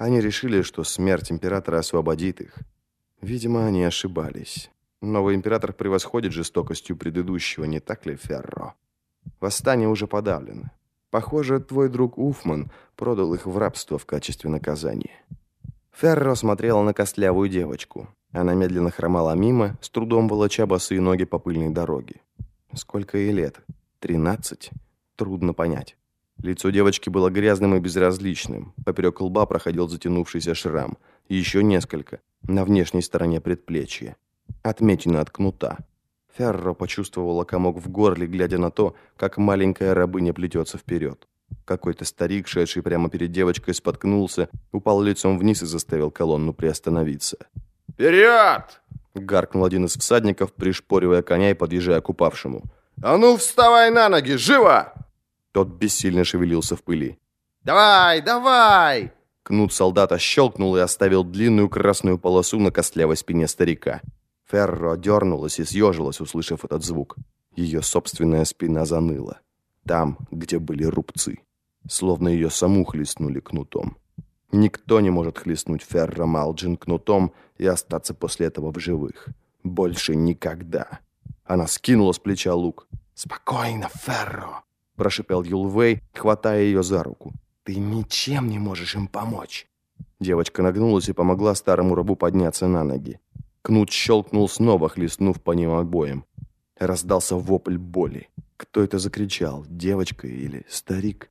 Они решили, что смерть императора освободит их. Видимо, они ошибались. Новый император превосходит жестокостью предыдущего, не так ли, Ферро? Восстание уже подавлено. Похоже, твой друг Уфман продал их в рабство в качестве наказания. Ферро смотрела на костлявую девочку. Она медленно хромала мимо, с трудом волоча босые ноги по пыльной дороге. Сколько ей лет? Тринадцать? Трудно понять. Лицо девочки было грязным и безразличным. Поперек лба проходил затянувшийся шрам. Еще несколько. На внешней стороне предплечья. Отметина от кнута. Ферро почувствовала комок в горле, глядя на то, как маленькая рабыня плетется вперед. Какой-то старик, шедший прямо перед девочкой, споткнулся, упал лицом вниз и заставил колонну приостановиться. «Вперед!» — гаркнул один из всадников, пришпоривая коня и подъезжая к упавшему. «А ну, вставай на ноги! Живо!» Тот бессильно шевелился в пыли. «Давай, давай!» Кнут солдата щелкнул и оставил длинную красную полосу на костлявой спине старика. Ферро дернулась и съежилась, услышав этот звук. Ее собственная спина заныла. Там, где были рубцы. Словно ее саму хлестнули кнутом. Никто не может хлестнуть Ферро Малджин кнутом и остаться после этого в живых. Больше никогда. Она скинула с плеча лук. «Спокойно, Ферро!» Прошипел Юлвей, хватая ее за руку. «Ты ничем не можешь им помочь!» Девочка нагнулась и помогла старому рабу подняться на ноги. Кнут щелкнул снова, хлестнув по ним обоим. Раздался вопль боли. Кто это закричал? Девочка или старик?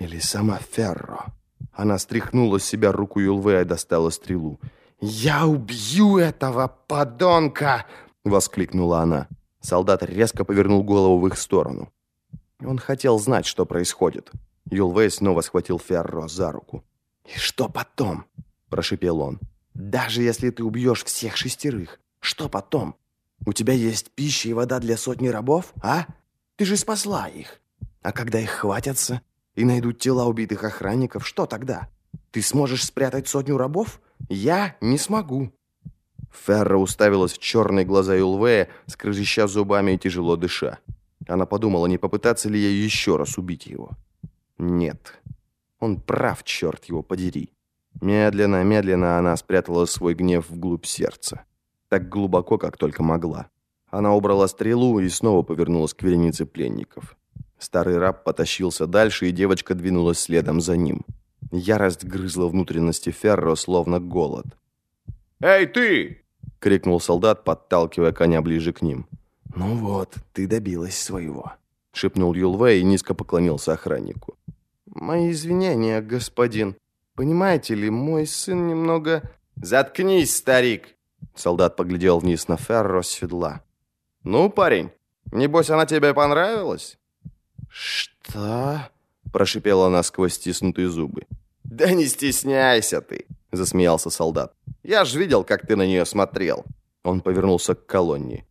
Или сама Ферро? Она стряхнула с себя руку Юлвея и достала стрелу. «Я убью этого подонка!» — воскликнула она. Солдат резко повернул голову в их сторону. Он хотел знать, что происходит. Юлвей снова схватил Ферро за руку. «И что потом?» – прошипел он. «Даже если ты убьешь всех шестерых, что потом? У тебя есть пища и вода для сотни рабов, а? Ты же спасла их. А когда их хватятся и найдут тела убитых охранников, что тогда? Ты сможешь спрятать сотню рабов? Я не смогу». Ферро уставилась в черные глаза Юлвея, скрежеща зубами и тяжело дыша. Она подумала, не попытаться ли ей еще раз убить его. Нет. Он прав, черт его подери. Медленно, медленно она спрятала свой гнев вглубь сердца. Так глубоко, как только могла. Она убрала стрелу и снова повернулась к веренице пленников. Старый раб потащился дальше, и девочка двинулась следом за ним. Ярость грызла внутренности Ферро, словно голод. «Эй, ты!» — крикнул солдат, подталкивая коня ближе к ним. «Ну вот, ты добилась своего», — шепнул Юлвей и низко поклонился охраннику. «Мои извинения, господин. Понимаете ли, мой сын немного...» «Заткнись, старик!» Солдат поглядел вниз на Ферро с седла. «Ну, парень, небось она тебе понравилась?» «Что?» – прошипела она сквозь стиснутые зубы. «Да не стесняйся ты!» – засмеялся солдат. «Я ж видел, как ты на нее смотрел!» Он повернулся к колонне.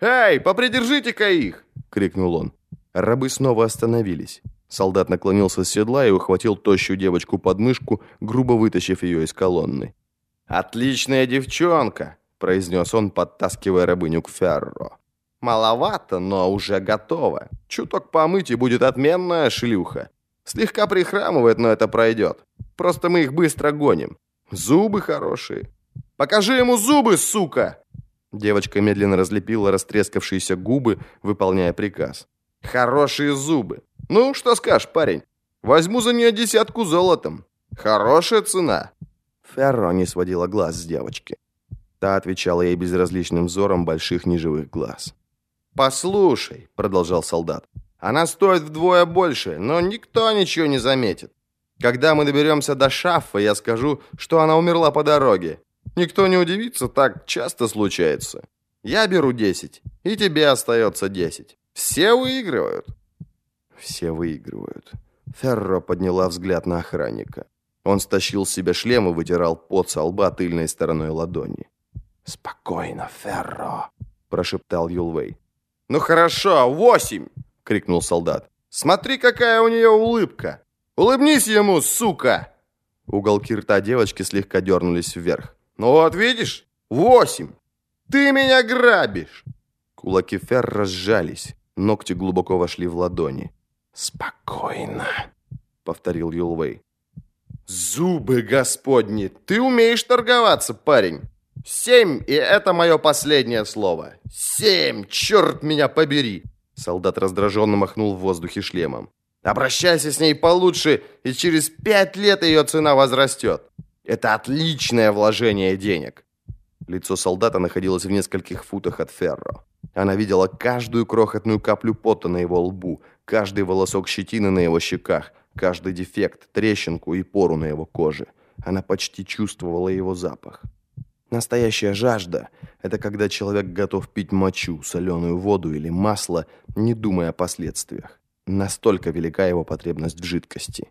«Эй, попридержите-ка их!» — крикнул он. Рабы снова остановились. Солдат наклонился с седла и ухватил тощую девочку под мышку, грубо вытащив ее из колонны. «Отличная девчонка!» — произнес он, подтаскивая рабыню к Ферро. «Маловато, но уже готово. Чуток помыть и будет отменная шлюха. Слегка прихрамывает, но это пройдет. Просто мы их быстро гоним. Зубы хорошие. Покажи ему зубы, сука!» Девочка медленно разлепила растрескавшиеся губы, выполняя приказ. «Хорошие зубы. Ну, что скажешь, парень? Возьму за нее десятку золотом. Хорошая цена». Ферро не сводила глаз с девочки. Та отвечала ей безразличным взором больших неживых глаз. «Послушай», — продолжал солдат, — «она стоит вдвое больше, но никто ничего не заметит. Когда мы доберемся до шафа, я скажу, что она умерла по дороге, Никто не удивится, так часто случается. Я беру 10, и тебе остается 10. Все выигрывают. Все выигрывают. Ферро подняла взгляд на охранника. Он стащил с себя шлем и вытирал пот со лба тыльной стороной ладони. «Спокойно, Ферро», – прошептал Юлвей. «Ну хорошо, восемь!» – крикнул солдат. «Смотри, какая у нее улыбка! Улыбнись ему, сука!» Уголки рта девочки слегка дернулись вверх. «Ну вот видишь? Восемь! Ты меня грабишь!» Кулаки Фер разжались, ногти глубоко вошли в ладони. «Спокойно», — повторил Юлвей. «Зубы господни! Ты умеешь торговаться, парень!» «Семь, и это мое последнее слово! Семь! Черт меня побери!» Солдат раздраженно махнул в воздухе шлемом. «Обращайся с ней получше, и через пять лет ее цена возрастет. Это отличное вложение денег!» Лицо солдата находилось в нескольких футах от Ферро. Она видела каждую крохотную каплю пота на его лбу, каждый волосок щетины на его щеках, каждый дефект, трещинку и пору на его коже. Она почти чувствовала его запах. Настоящая жажда – это когда человек готов пить мочу, соленую воду или масло, не думая о последствиях. Настолько велика его потребность в жидкости.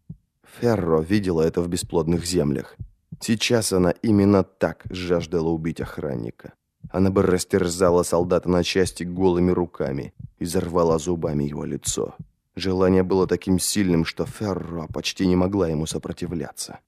Ферро видела это в бесплодных землях. Сейчас она именно так жаждала убить охранника. Она бы растерзала солдата на части голыми руками и зарвала зубами его лицо. Желание было таким сильным, что Ферро почти не могла ему сопротивляться.